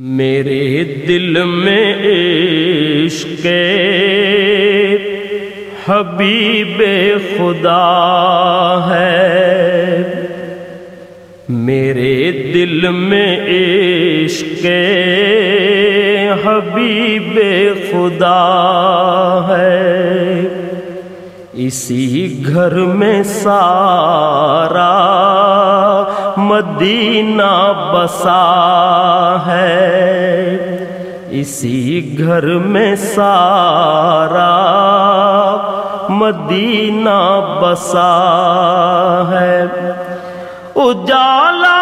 میرے دل میں عشق حبیب خدا ہے۔ میرے دل میں عشق حبیب خدا ہے۔ اسی گھر میں سارا مدینہ بسا ہے۔ اسی گھر میں سارا مدینہ بسا ہے۔ اجالا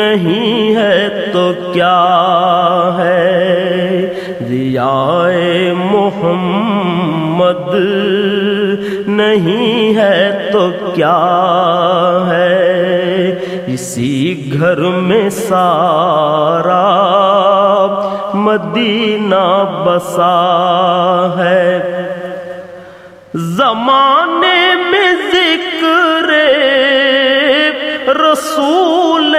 نہیں ہے تو کیا ہے؟ ریائے محمد نہیں ہے تو کیا ہے؟ اسی گھر میں سارا مدینہ بسا ہے۔ زمانے میں ذکر رسول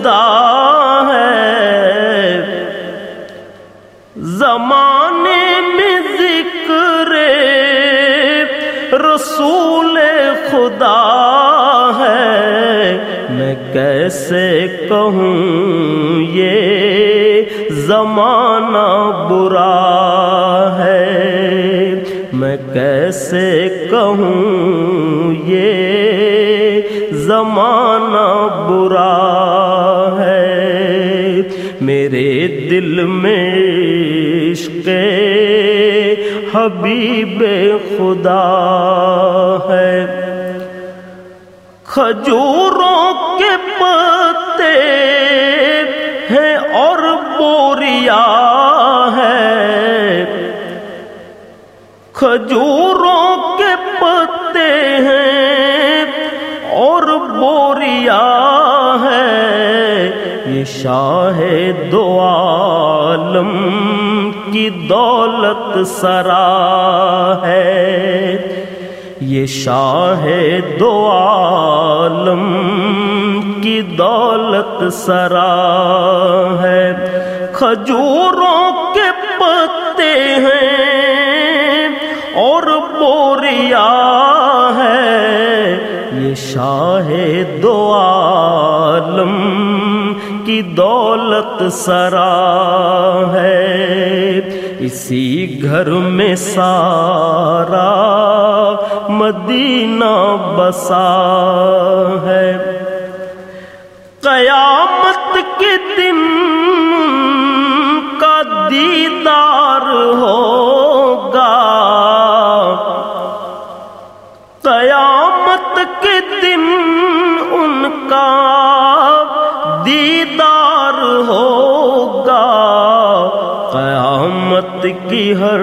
خدا ہے۔ زمانے میں ذکر رسول خدا ہے۔ میں کیسے کہوں یہ زمانہ برا ہے۔ میں کیسے کہوں یہ زمانہ برا ہے۔ میرے دل میں عشق حبیب خدا ہے۔ کھجوروں کے پتے ہیں اور بوریا ہے۔ کھجوروں شاہ دو عالم کی دولت سرا ہے۔ یہ شاہ دو عالم کی دولت سرا ہے۔ کھجوروں کے پتے ہیں اور بوریا ہے۔ یہ شاہ دو عالم کی دولت سرا ہے۔ اسی گھر میں سارا مدینہ بسا ہے۔ قیامت کے دن کا دیدار ہوگا۔ قیامت کے دن ان کا دیدار ہوگا۔ قیامت کی ہر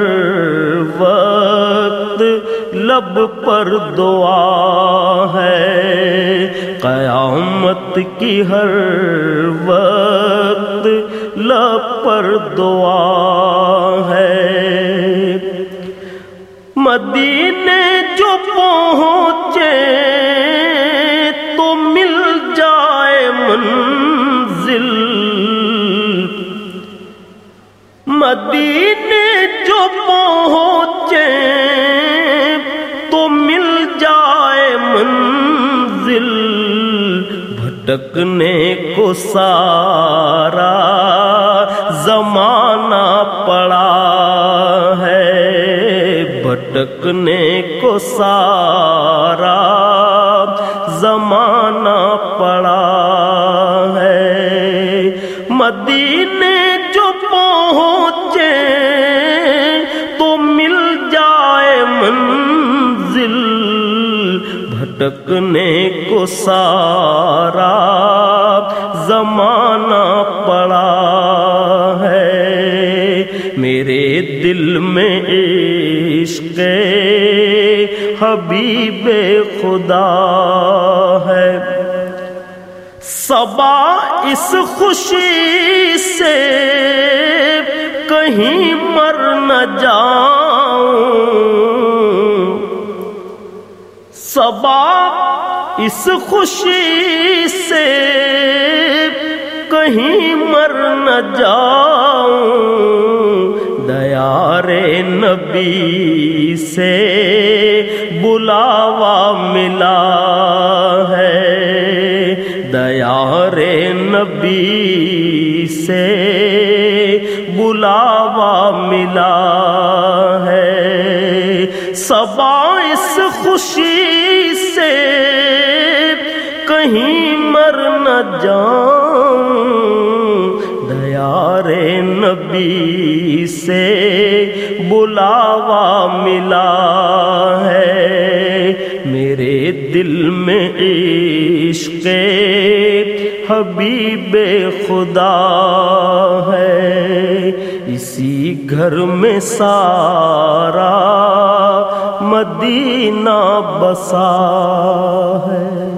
وقت لب پر دعا ہے۔ قیامت کی ہر وقت لب پر دعا ہے۔ مدینے جو پہنچے مدینے جو پہنچے تو مل جائے منزل، بھٹکنے کو سارا زمانہ پڑا ہے۔ بھٹکنے کو سارا زمانہ پڑا ہے۔ مدینے جو پہنچے بھٹکنے کو سارا زمانہ پڑا ہے۔ میرے دل میں عشق حبیب خدا ہے۔ صبا اس خوشی سے کہیں مر نہ جاؤں صبا اس خوشی سے کہیں مر نہ جاؤں۔ دیار نبی سے بلاوا ملا ہے۔ دیار نبی سے بلاوا ملا ہے سبا اس خوشی سے کہیں مر نہ جاؤں۔ دیار نبی سے بلاوا ملا ہے۔ میرے دل میں عشق حبیب خدا ہے۔ اسی گھر میں سارا مدینہ بسا ہے۔